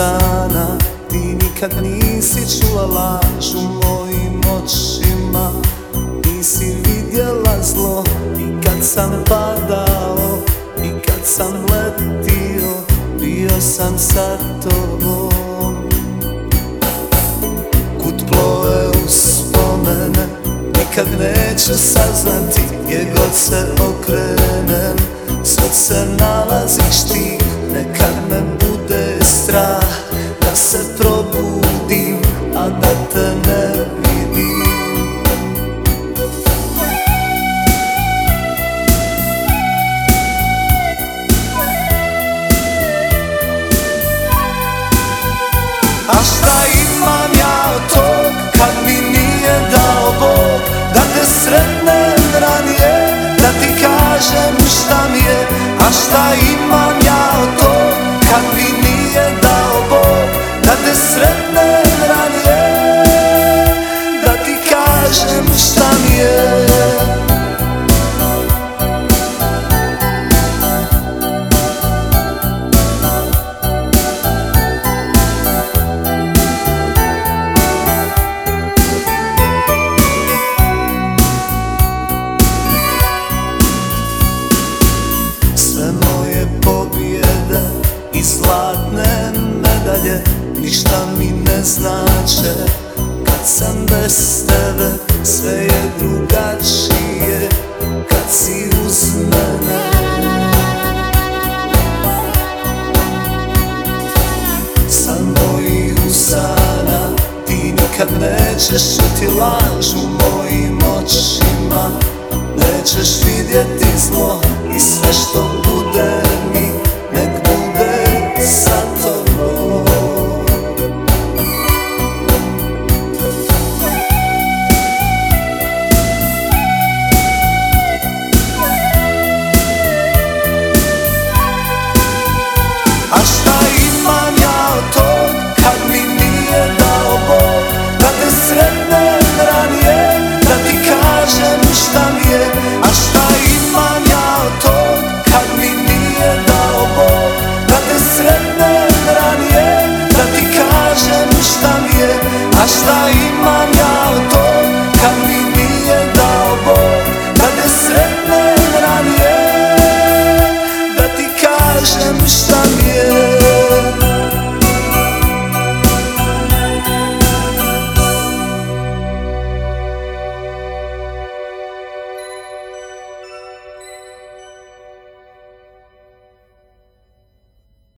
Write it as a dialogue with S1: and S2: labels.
S1: sana Ti nikad nisi čula laž u mojim očima. Nisi vidjela zlo i kad sam padao I kad sam letio bio sam sa tobom. Kud plove uspomene Nikad neću saznati gdje god se okrenem. Svud se nalaziš ti probudim A da te ne vidim. A šta imam ja tog Kad mi nije dao Bog? Da te sretnem ranije Da ti kažem šta mi je. A šta imam zlatne medalje Ništa mi ne znače. Kad sam bez tebe sve je drugačije. Kad si uz mene. San mojih usana Ti nikad nećeš čuti laž u mojim očima. Nećeš vidjeti zlo i sve što bude mi Nek bude sa